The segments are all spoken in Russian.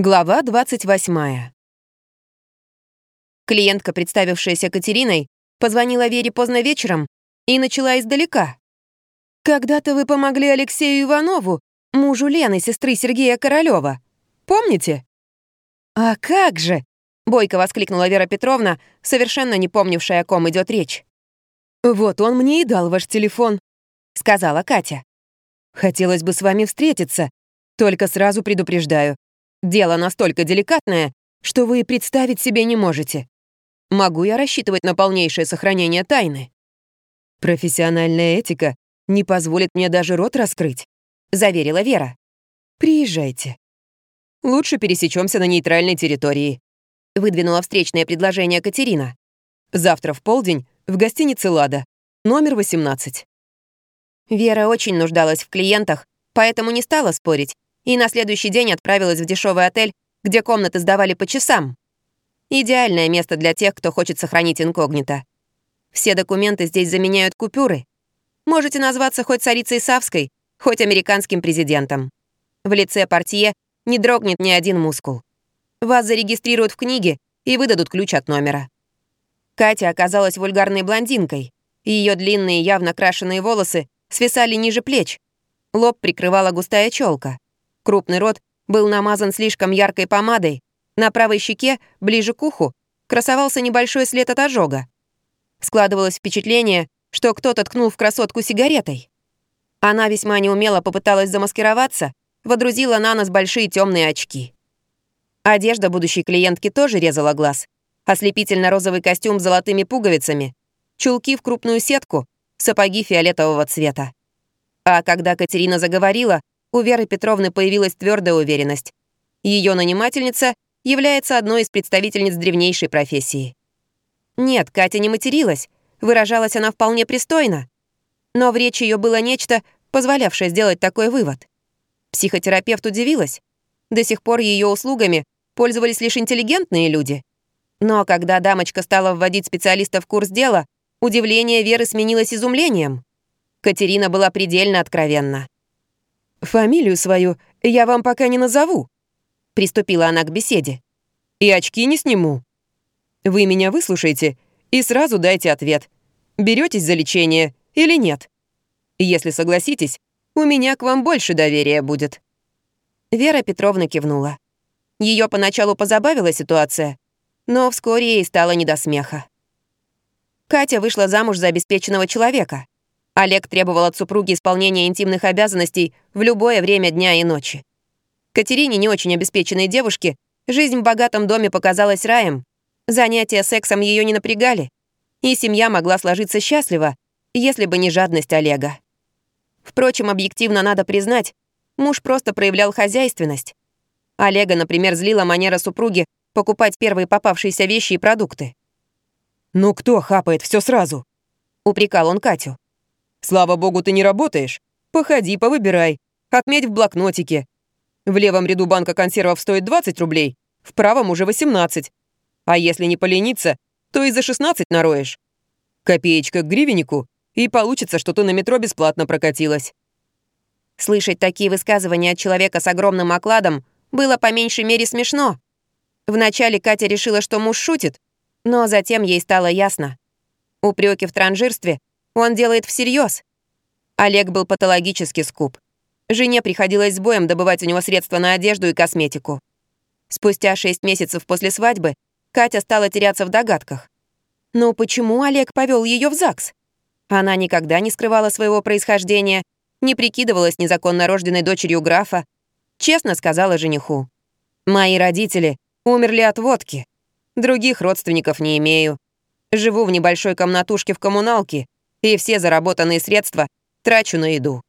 Глава 28. Клиентка, представившаяся Катериной, позвонила Вере поздно вечером и начала издалека. «Когда-то вы помогли Алексею Иванову, мужу Лены, сестры Сергея Королёва. Помните?» «А как же!» — бойко воскликнула Вера Петровна, совершенно не помнившая, о ком идет речь. «Вот он мне и дал ваш телефон», — сказала Катя. «Хотелось бы с вами встретиться, только сразу предупреждаю, Дело настолько деликатное, что вы представить себе не можете. Могу я рассчитывать на полнейшее сохранение тайны? Профессиональная этика не позволит мне даже рот раскрыть, заверила Вера. Приезжайте. Лучше пересечемся на нейтральной территории, выдвинула встречное предложение Катерина. Завтра в полдень в гостинице «Лада», номер 18. Вера очень нуждалась в клиентах, поэтому не стала спорить и на следующий день отправилась в дешевый отель, где комнаты сдавали по часам. Идеальное место для тех, кто хочет сохранить инкогнито. Все документы здесь заменяют купюры. Можете назваться хоть царицей Савской, хоть американским президентом. В лице портье не дрогнет ни один мускул. Вас зарегистрируют в книге и выдадут ключ от номера. Катя оказалась вульгарной блондинкой. Ее длинные, явно крашеные волосы свисали ниже плеч. Лоб прикрывала густая челка. Крупный рот был намазан слишком яркой помадой. На правой щеке, ближе к уху, красовался небольшой след от ожога. Складывалось впечатление, что кто-то ткнул в красотку сигаретой. Она весьма неумело попыталась замаскироваться, водрузила на нос большие темные очки. Одежда будущей клиентки тоже резала глаз. Ослепительно-розовый костюм с золотыми пуговицами, чулки в крупную сетку, сапоги фиолетового цвета. А когда Катерина заговорила, у Веры Петровны появилась твердая уверенность. Ее нанимательница является одной из представительниц древнейшей профессии. Нет, Катя не материлась, выражалась она вполне пристойно. Но в речи ее было нечто, позволявшее сделать такой вывод. Психотерапевт удивилась. До сих пор ее услугами пользовались лишь интеллигентные люди. Но когда дамочка стала вводить специалиста в курс дела, удивление Веры сменилось изумлением. Катерина была предельно откровенна. «Фамилию свою я вам пока не назову», — приступила она к беседе. «И очки не сниму. Вы меня выслушайте и сразу дайте ответ, беретесь за лечение или нет. Если согласитесь, у меня к вам больше доверия будет». Вера Петровна кивнула. Ее поначалу позабавила ситуация, но вскоре ей стало не до смеха. Катя вышла замуж за обеспеченного человека — Олег требовал от супруги исполнения интимных обязанностей в любое время дня и ночи. Катерине, не очень обеспеченной девушке, жизнь в богатом доме показалась раем. Занятия сексом ее не напрягали, и семья могла сложиться счастливо, если бы не жадность Олега. Впрочем, объективно надо признать, муж просто проявлял хозяйственность. Олега, например, злила манера супруги покупать первые попавшиеся вещи и продукты. «Ну кто хапает все сразу?» — упрекал он Катю. Слава богу, ты не работаешь. Походи, повыбирай. Отметь в блокнотике. В левом ряду банка консервов стоит 20 рублей, в правом уже 18. А если не полениться, то и за 16 нароешь. Копеечка к гривеннику, и получится, что ты на метро бесплатно прокатилась. Слышать такие высказывания от человека с огромным окладом было по меньшей мере смешно. Вначале Катя решила, что муж шутит, но затем ей стало ясно. Упреки в транжирстве он делает всерьез. Олег был патологически скуп. Жене приходилось с боем добывать у него средства на одежду и косметику. Спустя шесть месяцев после свадьбы Катя стала теряться в догадках. Но почему Олег повел ее в ЗАГС? Она никогда не скрывала своего происхождения, не прикидывалась незаконно рожденной дочерью графа. Честно сказала жениху. «Мои родители умерли от водки. Других родственников не имею. Живу в небольшой комнатушке в коммуналке и все заработанные средства трачу на еду.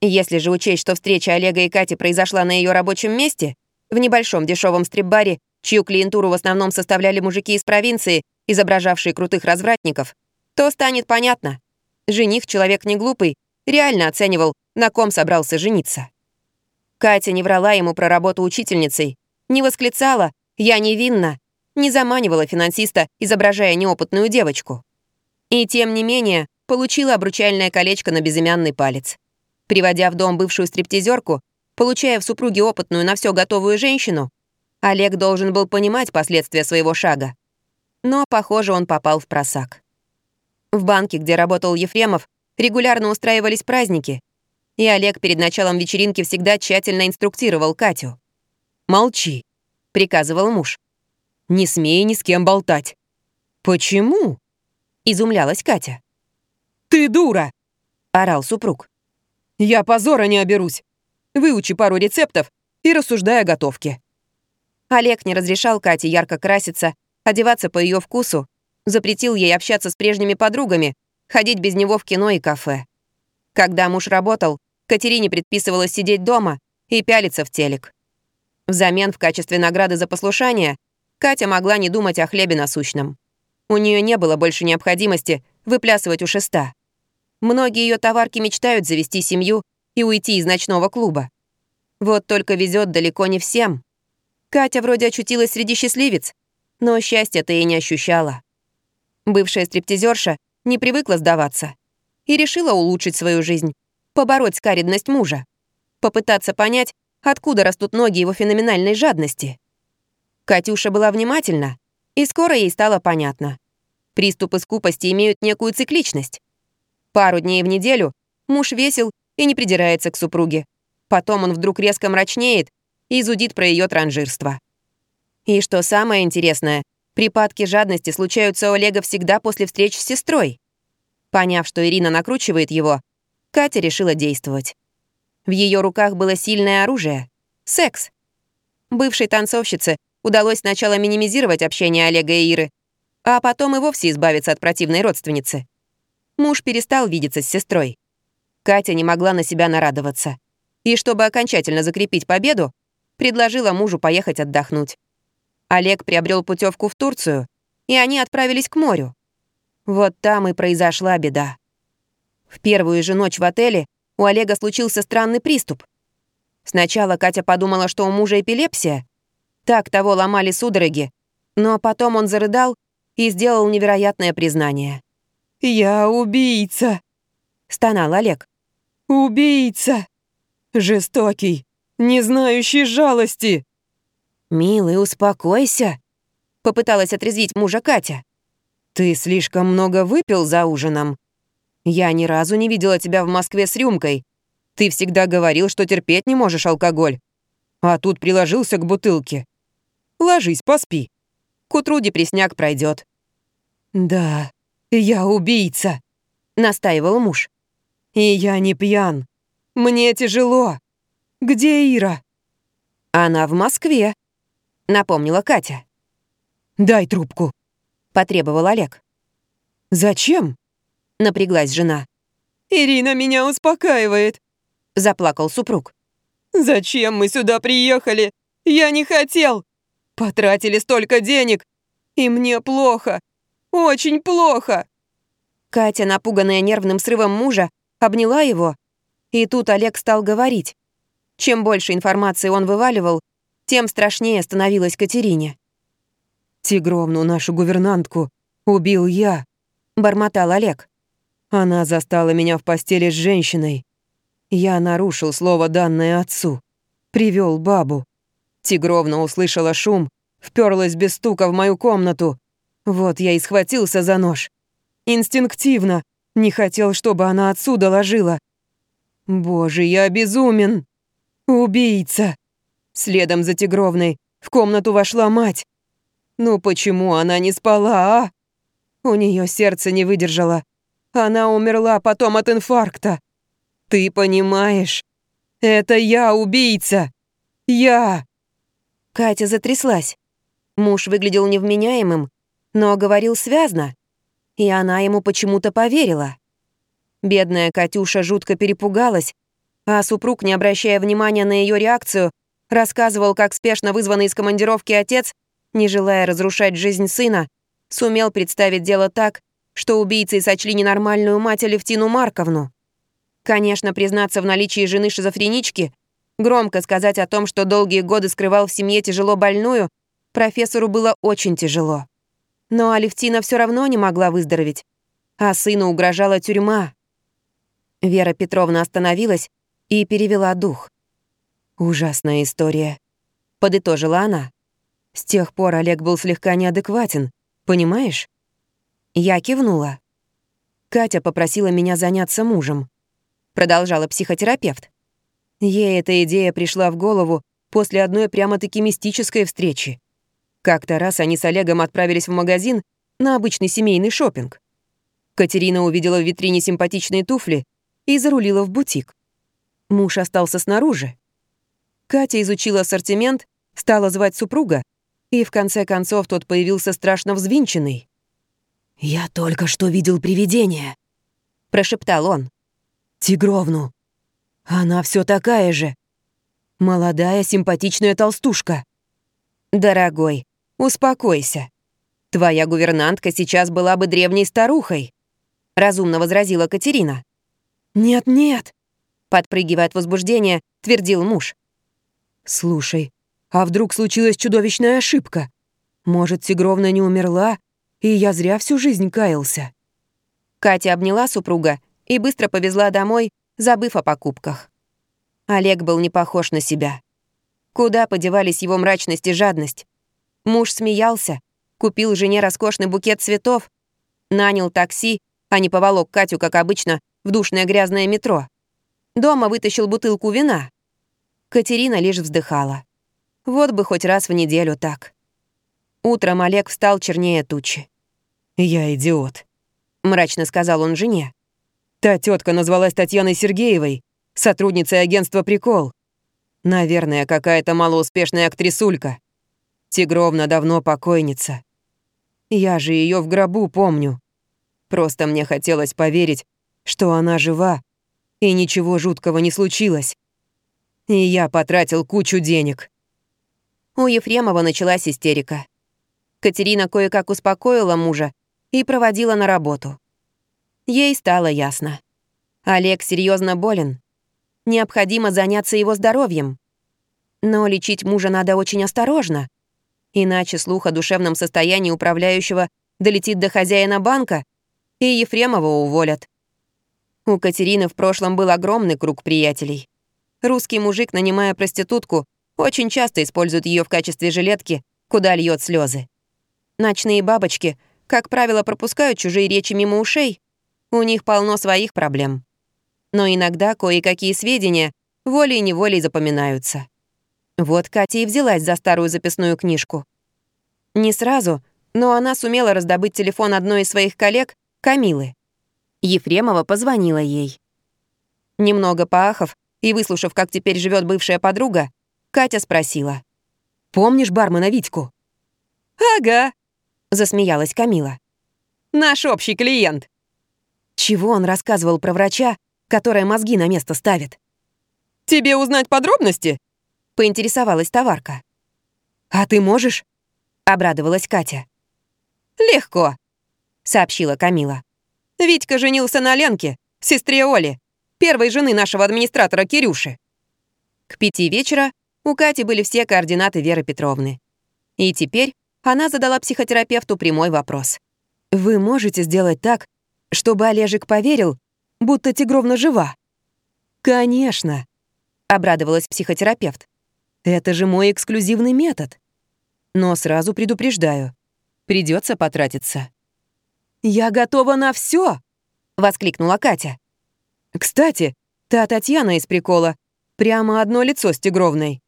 Если же учесть, что встреча Олега и Кати произошла на ее рабочем месте, в небольшом дешевом стрип-баре, чью клиентуру в основном составляли мужики из провинции, изображавшие крутых развратников, то станет понятно. Жених, человек не глупый, реально оценивал, на ком собрался жениться. Катя не врала ему про работу учительницей, не восклицала «я невинна», не заманивала финансиста, изображая неопытную девочку. И тем не менее, получила обручальное колечко на безымянный палец. Приводя в дом бывшую стриптизерку, получая в супруге опытную на все готовую женщину, Олег должен был понимать последствия своего шага. Но, похоже, он попал в просак. В банке, где работал Ефремов, регулярно устраивались праздники, и Олег перед началом вечеринки всегда тщательно инструктировал Катю. «Молчи», — приказывал муж. «Не смей ни с кем болтать». «Почему?» — изумлялась Катя. «Ты дура!» — орал супруг. «Я позора не оберусь. Выучи пару рецептов и рассуждай о готовке». Олег не разрешал Кате ярко краситься, одеваться по ее вкусу, запретил ей общаться с прежними подругами, ходить без него в кино и кафе. Когда муж работал, Катерине предписывалось сидеть дома и пялиться в телек. Взамен в качестве награды за послушание Катя могла не думать о хлебе насущном. У нее не было больше необходимости выплясывать у шеста. Многие ее товарки мечтают завести семью и уйти из ночного клуба. Вот только везет далеко не всем. Катя вроде очутилась среди счастливец, но счастья-то и не ощущала. Бывшая стриптизерша не привыкла сдаваться и решила улучшить свою жизнь, побороть скаридность мужа, попытаться понять, откуда растут ноги его феноменальной жадности. Катюша была внимательна, и скоро ей стало понятно. Приступы скупости имеют некую цикличность. Пару дней в неделю муж весел и не придирается к супруге. Потом он вдруг резко мрачнеет и зудит про ее транжирство. И что самое интересное, припадки жадности случаются у Олега всегда после встреч с сестрой. Поняв, что Ирина накручивает его, Катя решила действовать. В ее руках было сильное оружие — секс. Бывшей танцовщице удалось сначала минимизировать общение Олега и Иры, а потом и вовсе избавиться от противной родственницы. Муж перестал видеться с сестрой. Катя не могла на себя нарадоваться. И чтобы окончательно закрепить победу, предложила мужу поехать отдохнуть. Олег приобрел путевку в Турцию, и они отправились к морю. Вот там и произошла беда. В первую же ночь в отеле у Олега случился странный приступ. Сначала Катя подумала, что у мужа эпилепсия. Так того ломали судороги. Но потом он зарыдал и сделал невероятное признание. «Я убийца!» — стонал Олег. «Убийца! Жестокий, не знающий жалости!» «Милый, успокойся!» — попыталась отрезвить мужа Катя. «Ты слишком много выпил за ужином. Я ни разу не видела тебя в Москве с рюмкой. Ты всегда говорил, что терпеть не можешь алкоголь. А тут приложился к бутылке. Ложись, поспи. К утру депресняк пройдет. «Да, я убийца», — настаивал муж. «И я не пьян. Мне тяжело. Где Ира?» «Она в Москве», — напомнила Катя. «Дай трубку», — потребовал Олег. «Зачем?» — напряглась жена. «Ирина меня успокаивает», — заплакал супруг. «Зачем мы сюда приехали? Я не хотел. Потратили столько денег, и мне плохо, очень плохо». Катя, напуганная нервным срывом мужа, обняла его, и тут Олег стал говорить. Чем больше информации он вываливал, тем страшнее становилась Катерине. «Тигровну, нашу гувернантку, убил я», — бормотал Олег. «Она застала меня в постели с женщиной. Я нарушил слово, данное отцу. Привел бабу. Тигровна услышала шум, вперлась без стука в мою комнату. Вот я и схватился за нож. Инстинктивно. Не хотел, чтобы она отсюда ложила. Боже, я безумен. Убийца. Следом за Тигровной в комнату вошла мать. Ну почему она не спала, а? У нее сердце не выдержало. Она умерла потом от инфаркта. Ты понимаешь? Это я убийца. Я. Катя затряслась. Муж выглядел невменяемым, но говорил связно. И она ему почему-то поверила. Бедная Катюша жутко перепугалась, а супруг, не обращая внимания на ее реакцию, рассказывал, как спешно вызванный из командировки отец, не желая разрушать жизнь сына, сумел представить дело так, что убийцы сочли ненормальную мать Алевтину Марковну. Конечно, признаться в наличии жены шизофренички, громко сказать о том, что долгие годы скрывал в семье тяжело больную, профессору было очень тяжело. Но Алевтина все равно не могла выздороветь, а сыну угрожала тюрьма. Вера Петровна остановилась и перевела дух. «Ужасная история», — подытожила она. С тех пор Олег был слегка неадекватен, понимаешь? Я кивнула. Катя попросила меня заняться мужем. Продолжала психотерапевт. Ей эта идея пришла в голову после одной прямо-таки мистической встречи. Как-то раз они с Олегом отправились в магазин на обычный семейный шопинг. Катерина увидела в витрине симпатичные туфли и зарулила в бутик. Муж остался снаружи. Катя изучила ассортимент, стала звать супруга, и в конце концов тот появился страшно взвинченный. «Я только что видел привидение», — прошептал он. «Тигровну. Она все такая же. Молодая, симпатичная толстушка». «Дорогой, успокойся. Твоя гувернантка сейчас была бы древней старухой», — разумно возразила Катерина. «Нет-нет», — подпрыгивая от возбуждения, твердил муж. «Слушай, а вдруг случилась чудовищная ошибка? Может, Тигровна не умерла, и я зря всю жизнь каялся?» Катя обняла супруга и быстро повезла домой, забыв о покупках. Олег был не похож на себя. Куда подевались его мрачность и жадность? Муж смеялся, купил жене роскошный букет цветов, нанял такси, а не поволок Катю, как обычно, в душное грязное метро. Дома вытащил бутылку вина. Катерина лишь вздыхала. Вот бы хоть раз в неделю так. Утром Олег встал чернее тучи. «Я идиот», — мрачно сказал он жене. «Та тетка назвалась Татьяной Сергеевой, сотрудницей агентства «Прикол». Наверное, какая-то малоуспешная актрисулька. Тигровна давно покойница. Я же ее в гробу помню. Просто мне хотелось поверить, что она жива, и ничего жуткого не случилось. И я потратил кучу денег. У Ефремова началась истерика. Катерина кое-как успокоила мужа и проводила на работу. Ей стало ясно. Олег серьезно болен. Необходимо заняться его здоровьем. Но лечить мужа надо очень осторожно, иначе слух о душевном состоянии управляющего долетит до хозяина банка, и Ефремова уволят. У Катерины в прошлом был огромный круг приятелей. Русский мужик, нанимая проститутку, очень часто использует ее в качестве жилетки, куда льет слезы. Ночные бабочки, как правило, пропускают чужие речи мимо ушей. У них полно своих проблем. Но иногда кое-какие сведения волей-неволей запоминаются. Вот Катя и взялась за старую записную книжку. Не сразу, но она сумела раздобыть телефон одной из своих коллег, Камилы. Ефремова позвонила ей. Немного поахов и выслушав, как теперь живет бывшая подруга, Катя спросила. «Помнишь бармена Витьку?» «Ага», — засмеялась Камила. «Наш общий клиент». Чего он рассказывал про врача, которая мозги на место ставит? «Тебе узнать подробности?» — поинтересовалась товарка. «А ты можешь?» — обрадовалась Катя. «Легко», — сообщила Камила. Витька женился на Ленке, сестре Оли, первой жены нашего администратора Кирюши. К пяти вечера у Кати были все координаты Веры Петровны. И теперь она задала психотерапевту прямой вопрос. «Вы можете сделать так, чтобы Олежек поверил, будто Тигровна жива?» «Конечно», — обрадовалась психотерапевт. «Это же мой эксклюзивный метод. Но сразу предупреждаю, придется потратиться». «Я готова на все! воскликнула Катя. «Кстати, та Татьяна из прикола. Прямо одно лицо с Тигровной.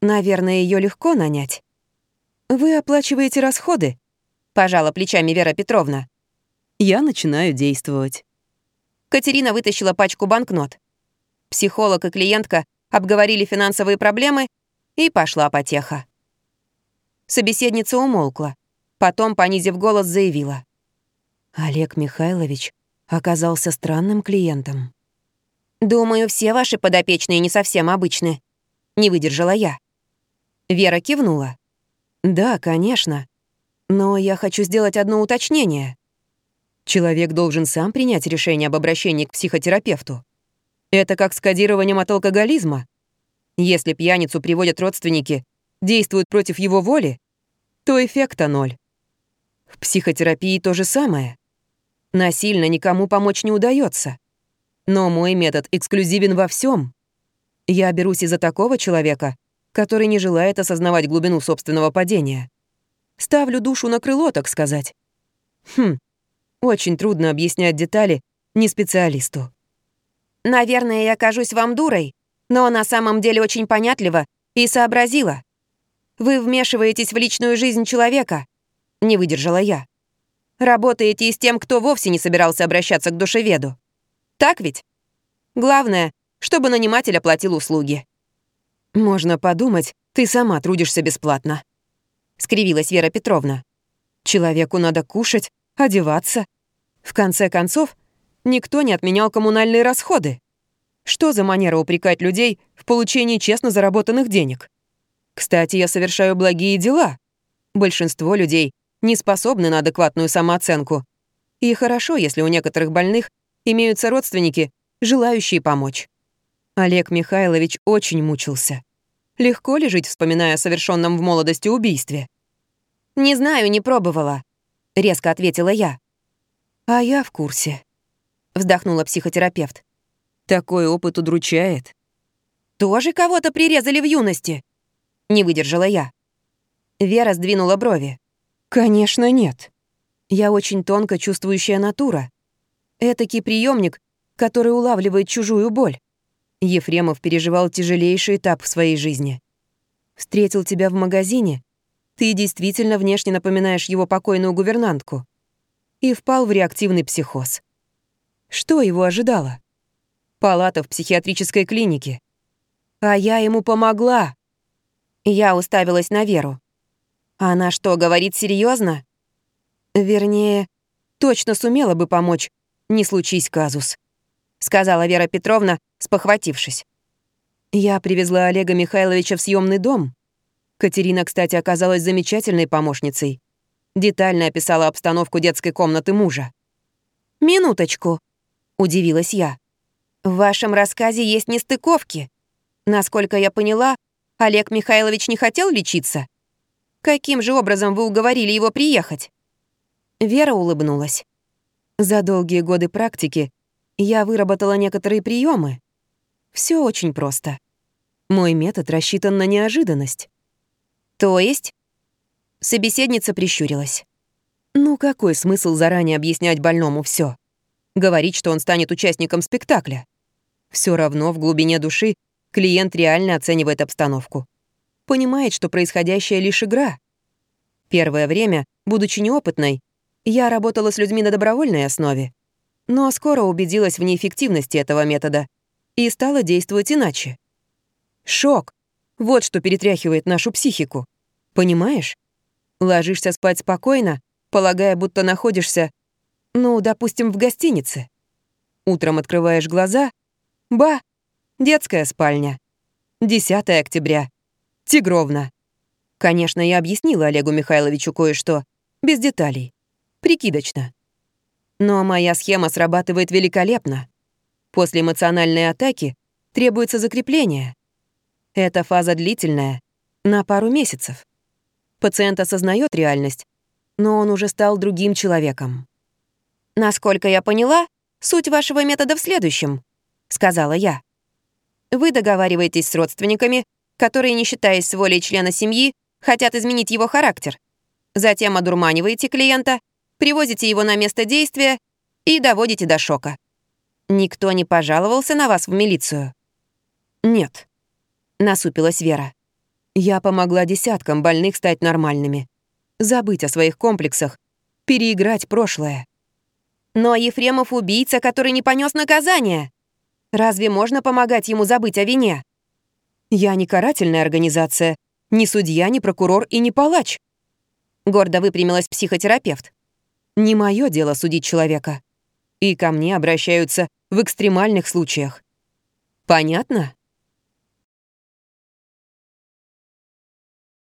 Наверное, ее легко нанять. Вы оплачиваете расходы?» — пожала плечами Вера Петровна. «Я начинаю действовать». Катерина вытащила пачку банкнот. Психолог и клиентка обговорили финансовые проблемы, и пошла потеха. Собеседница умолкла. Потом, понизив голос, заявила. Олег Михайлович оказался странным клиентом. «Думаю, все ваши подопечные не совсем обычны», — не выдержала я. Вера кивнула. «Да, конечно. Но я хочу сделать одно уточнение. Человек должен сам принять решение об обращении к психотерапевту. Это как с кодированием от алкоголизма. Если пьяницу приводят родственники, действуют против его воли, то эффекта ноль. В психотерапии то же самое. Насильно никому помочь не удается. Но мой метод эксклюзивен во всем. Я берусь из-за такого человека, который не желает осознавать глубину собственного падения. Ставлю душу на крыло, так сказать. Хм, очень трудно объяснять детали не специалисту. Наверное, я кажусь вам дурой, но на самом деле очень понятлива и сообразила. Вы вмешиваетесь в личную жизнь человека, не выдержала я. Работаете и с тем, кто вовсе не собирался обращаться к душеведу. Так ведь? Главное, чтобы наниматель оплатил услуги. Можно подумать, ты сама трудишься бесплатно. Скривилась Вера Петровна. Человеку надо кушать, одеваться. В конце концов, никто не отменял коммунальные расходы. Что за манера упрекать людей в получении честно заработанных денег? Кстати, я совершаю благие дела. Большинство людей не способны на адекватную самооценку. И хорошо, если у некоторых больных имеются родственники, желающие помочь. Олег Михайлович очень мучился. Легко ли жить, вспоминая о совершенном в молодости убийстве? «Не знаю, не пробовала», — резко ответила я. «А я в курсе», — вздохнула психотерапевт. «Такой опыт удручает». «Тоже кого-то прирезали в юности?» — не выдержала я. Вера сдвинула брови. «Конечно, нет. Я очень тонко чувствующая натура. Этакий приемник, который улавливает чужую боль. Ефремов переживал тяжелейший этап в своей жизни. Встретил тебя в магазине, ты действительно внешне напоминаешь его покойную гувернантку. И впал в реактивный психоз. Что его ожидало? Палата в психиатрической клинике. А я ему помогла. Я уставилась на Веру. Она что, говорит серьезно? Вернее, точно сумела бы помочь, не случись казус, сказала Вера Петровна, спохватившись. Я привезла Олега Михайловича в съемный дом. Катерина, кстати, оказалась замечательной помощницей. Детально описала обстановку детской комнаты мужа. «Минуточку», — удивилась я. «В вашем рассказе есть нестыковки. Насколько я поняла, Олег Михайлович не хотел лечиться? Каким же образом вы уговорили его приехать?» Вера улыбнулась. За долгие годы практики я выработала некоторые приемы. Все очень просто. Мой метод рассчитан на неожиданность. То есть? Собеседница прищурилась. Ну какой смысл заранее объяснять больному все? Говорить, что он станет участником спектакля. Все равно в глубине души клиент реально оценивает обстановку понимает, что происходящее лишь игра. Первое время, будучи неопытной, я работала с людьми на добровольной основе, но скоро убедилась в неэффективности этого метода и стала действовать иначе. Шок. Вот что перетряхивает нашу психику. Понимаешь? Ложишься спать спокойно, полагая, будто находишься, ну, допустим, в гостинице. Утром открываешь глаза — ба, детская спальня. 10 октября. Тигровна. Конечно, я объяснила Олегу Михайловичу кое-что, без деталей, прикидочно. Но моя схема срабатывает великолепно. После эмоциональной атаки требуется закрепление. Эта фаза длительная, на пару месяцев. Пациент осознает реальность, но он уже стал другим человеком. «Насколько я поняла, суть вашего метода в следующем», — сказала я. Вы договариваетесь с родственниками которые, не считаясь с волей члена семьи, хотят изменить его характер. Затем одурманиваете клиента, привозите его на место действия и доводите до шока. Никто не пожаловался на вас в милицию? Нет, насупилась Вера. Я помогла десяткам больных стать нормальными. Забыть о своих комплексах, переиграть прошлое. Но Ефремов убийца, который не понес наказание. Разве можно помогать ему забыть о вине? Я не карательная организация, ни судья, ни прокурор и не палач. Гордо выпрямилась психотерапевт. Не мое дело судить человека. И ко мне обращаются в экстремальных случаях. Понятно?